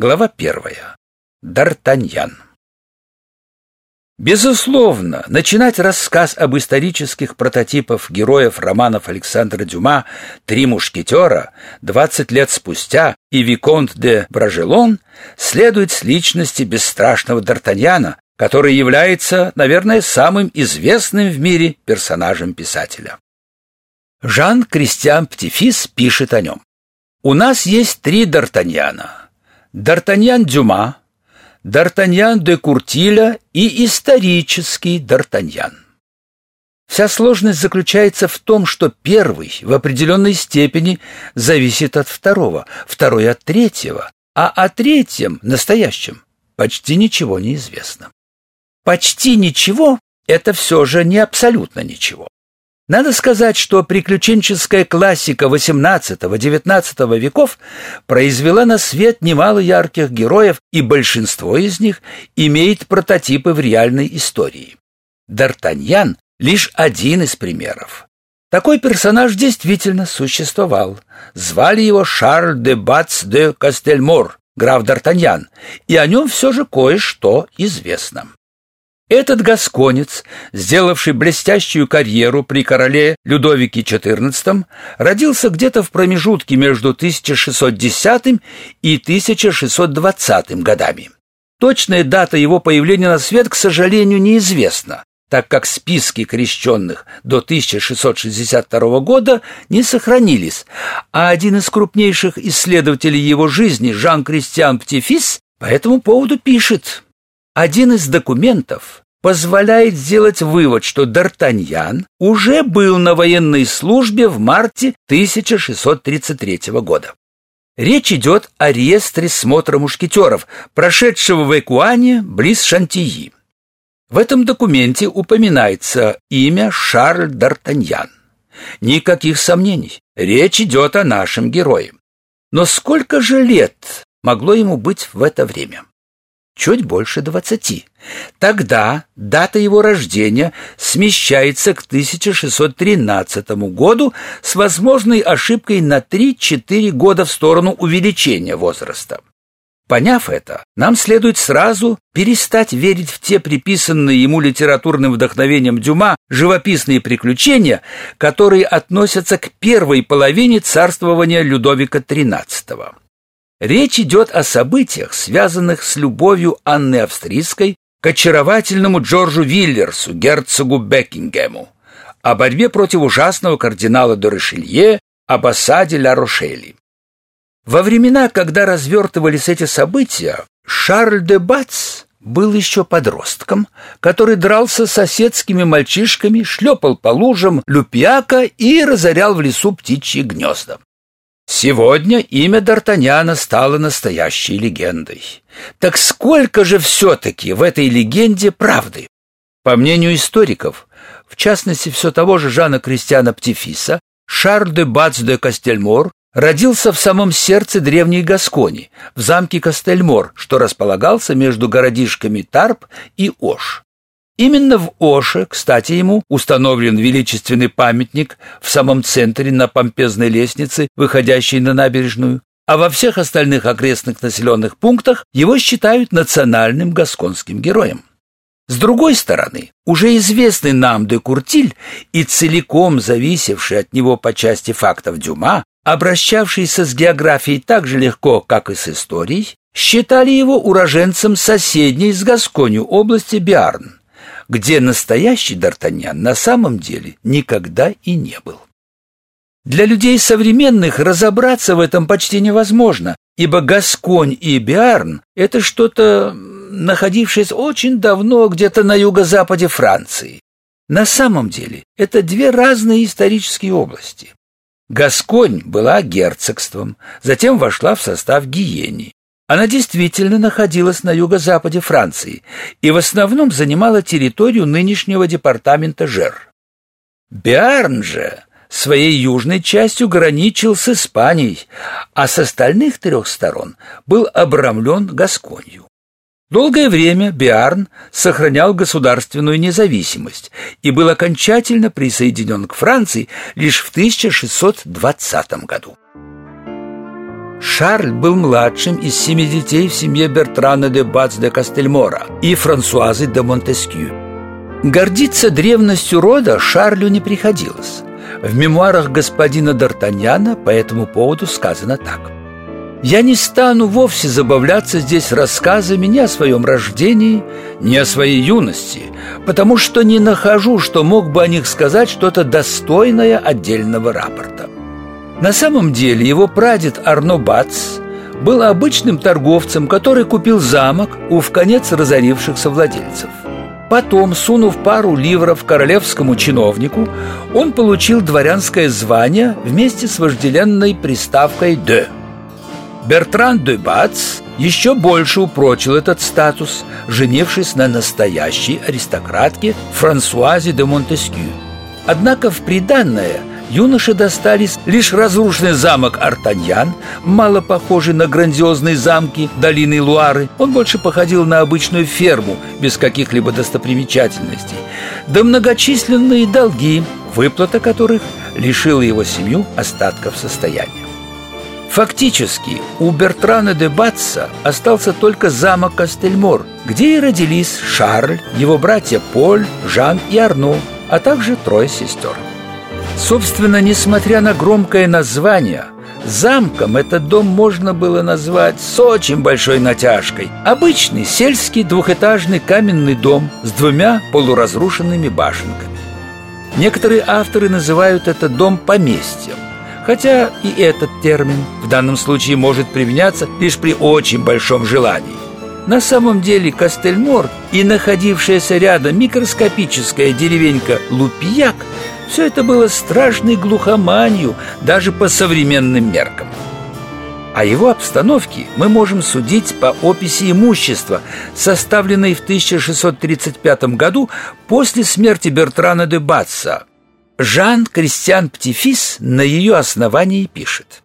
Глава первая. Д'Артаньян. Безусловно, начинать рассказ об исторических прототипах героев романов Александра Дюма «Три мушкетера» 20 лет спустя и «Виконт де Бражелон» следует с личности бесстрашного Д'Артаньяна, который является, наверное, самым известным в мире персонажем писателя. Жан-Кристиан Птифис пишет о нем. «У нас есть три Д'Артаньяна. Д'Артаньян Дюма, Д'Артаньян де Куртиля и исторический Д'Артаньян. Вся сложность заключается в том, что первый в определенной степени зависит от второго, второй от третьего, а о третьем, настоящем, почти ничего не известно. Почти ничего — это все же не абсолютно ничего. Надо сказать, что приключенческая классика XVIII-XIX веков произвела на свет немало ярких героев, и большинство из них имеет прототипы в реальной истории. Д'Артаньян — лишь один из примеров. Такой персонаж действительно существовал. Звали его Шарль де Бац де Кастельмор, граф Д'Артаньян, и о нем все же кое-что известно. Этот гасконец, сделавший блестящую карьеру при короле Людовике XIV, родился где-то в промежутке между 1610 и 1620 годами. Точная дата его появления на свет, к сожалению, неизвестна, так как списки крещенных до 1662 года не сохранились, а один из крупнейших исследователей его жизни, Жан-Кристиан Птифис, по этому поводу пишет один из документов позволяет сделать вывод, что Д'Артаньян уже был на военной службе в марте 1633 года. Речь идет о реестре смотра мушкетеров, прошедшего в Экуане близ Шантии. В этом документе упоминается имя Шарль Д'Артаньян. Никаких сомнений, речь идет о нашем герое. Но сколько же лет могло ему быть в это время? Чуть больше двадцати. Тогда дата его рождения смещается к 1613 году с возможной ошибкой на 3-4 года в сторону увеличения возраста. Поняв это, нам следует сразу перестать верить в те приписанные ему литературным вдохновением Дюма живописные приключения, которые относятся к первой половине царствования Людовика XIII. Речь идет о событиях, связанных с любовью Анны Австрийской к очаровательному Джорджу Виллерсу, герцогу Бекингему, о борьбе против ужасного кардинала де Ришелье, об осаде Ла-Рошели. Во времена, когда развертывались эти события, Шарль де Бац был еще подростком, который дрался с соседскими мальчишками, шлепал по лужам люпьяка и разорял в лесу птичьи гнезда. Сегодня имя Д'Артаньяна стало настоящей легендой. Так сколько же все-таки в этой легенде правды? По мнению историков, в частности все того же Жана Кристиана Птифиса, Шарль де Бац де Кастельмор родился в самом сердце древней Гаскони, в замке Кастельмор, что располагался между городишками Тарп и Ош. Именно в Оше, кстати, ему установлен величественный памятник в самом центре на помпезной лестнице, выходящей на набережную, а во всех остальных окрестных населенных пунктах его считают национальным гасконским героем. С другой стороны, уже известный нам де Куртиль и целиком зависевший от него по части фактов Дюма, обращавшийся с географией так же легко, как и с историей, считали его уроженцем соседней с Гасконью области Биарн где настоящий Д'Артаньян на самом деле никогда и не был. Для людей современных разобраться в этом почти невозможно, ибо Гасконь и Биарн — это что-то, находившееся очень давно где-то на юго-западе Франции. На самом деле это две разные исторические области. Гасконь была герцогством, затем вошла в состав Гиени. Она действительно находилась на юго-западе Франции и в основном занимала территорию нынешнего департамента Жер. Биарн же своей южной частью граничил с Испанией, а с остальных трех сторон был обрамлен Гасконью. Долгое время Биарн сохранял государственную независимость и был окончательно присоединен к Франции лишь в 1620 году. Шарль был младшим из семи детей в семье Бертрана де Бац де Кастельмора и Франсуазы де Монтескью. Гордиться древностью рода Шарлю не приходилось. В мемуарах господина Д'Артаньяна по этому поводу сказано так. «Я не стану вовсе забавляться здесь рассказами ни о своем рождении, ни о своей юности, потому что не нахожу, что мог бы о них сказать что-то достойное отдельного рапорта. На самом деле его прадед Арно Бац был обычным торговцем, который купил замок у вконец разорившихся владельцев. Потом, сунув пару ливров королевскому чиновнику, он получил дворянское звание вместе с вожделенной приставкой «де». Бертран де Бац еще больше упрочил этот статус, женившись на настоящей аристократке Франсуазе де Монтескью. Однако в приданное – юноше достались лишь разрушенный замок Артаньян, мало похожий на грандиозные замки долины Луары. Он больше походил на обычную ферму, без каких-либо достопримечательностей. Да многочисленные долги, выплата которых лишила его семью остатков состояния. Фактически у Бертрана де Батса остался только замок Кастельмор, где и родились Шарль, его братья Поль, Жан и Арно, а также трое сестер. Собственно, несмотря на громкое название, замком этот дом можно было назвать с очень большой натяжкой. Обычный сельский двухэтажный каменный дом с двумя полуразрушенными башенками. Некоторые авторы называют этот дом поместьем, хотя и этот термин в данном случае может применяться лишь при очень большом желании. На самом деле Кастельмор и находившаяся рядом микроскопическая деревенька Лупияк все это было страшной глухоманью даже по современным меркам. О его обстановке мы можем судить по описи имущества, составленной в 1635 году после смерти Бертрана де Батса. Жан Кристиан Птифис на ее основании пишет.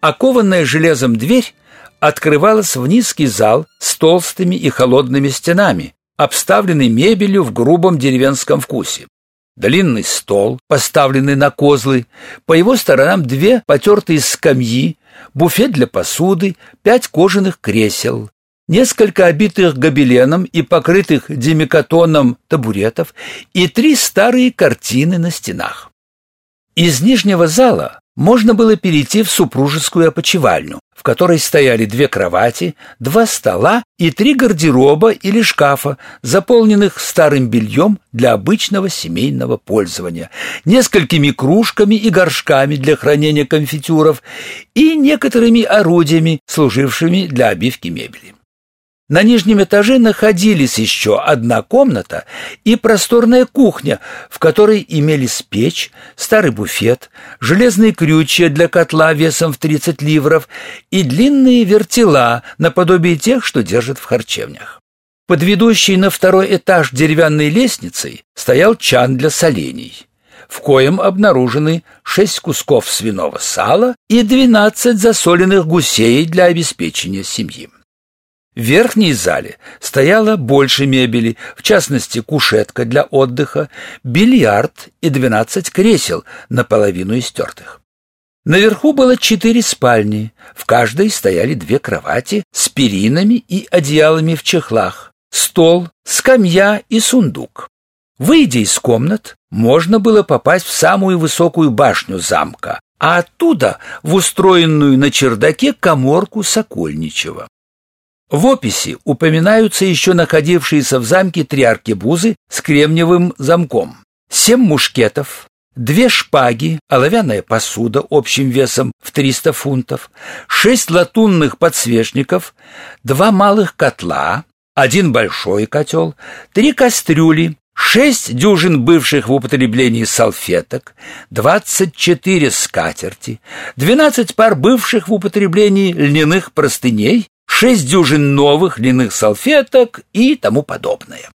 Окованная железом дверь открывалась в низкий зал с толстыми и холодными стенами, обставленный мебелью в грубом деревенском вкусе. Длинный стол, поставленный на козлы, по его сторонам две потертые скамьи, буфет для посуды, пять кожаных кресел, несколько обитых гобеленом и покрытых демикатоном табуретов и три старые картины на стенах. Из нижнего зала можно было перейти в супружескую опочивальню, в которой стояли две кровати, два стола и три гардероба или шкафа, заполненных старым бельем для обычного семейного пользования, несколькими кружками и горшками для хранения конфитюров и некоторыми орудиями, служившими для обивки мебели. На нижнем этаже находились еще одна комната и просторная кухня, в которой имелись печь, старый буфет, железные крючья для котла весом в 30 ливров и длинные вертела наподобие тех, что держат в харчевнях. Под ведущей на второй этаж деревянной лестницей стоял чан для солений, в коем обнаружены шесть кусков свиного сала и двенадцать засоленных гусей для обеспечения семьи. В верхней зале стояло больше мебели, в частности, кушетка для отдыха, бильярд и двенадцать кресел, наполовину истертых. Наверху было четыре спальни, в каждой стояли две кровати с перинами и одеялами в чехлах, стол, скамья и сундук. Выйдя из комнат, можно было попасть в самую высокую башню замка, а оттуда в устроенную на чердаке коморку Сокольничева. В описи упоминаются еще находившиеся в замке три аркебузы с кремниевым замком, семь мушкетов, две шпаги, оловянная посуда общим весом в 300 фунтов, шесть латунных подсвечников, два малых котла, один большой котел, три кастрюли, шесть дюжин бывших в употреблении салфеток, двадцать четыре скатерти, двенадцать пар бывших в употреблении льняных простыней шесть дюжин новых льняных салфеток и тому подобное.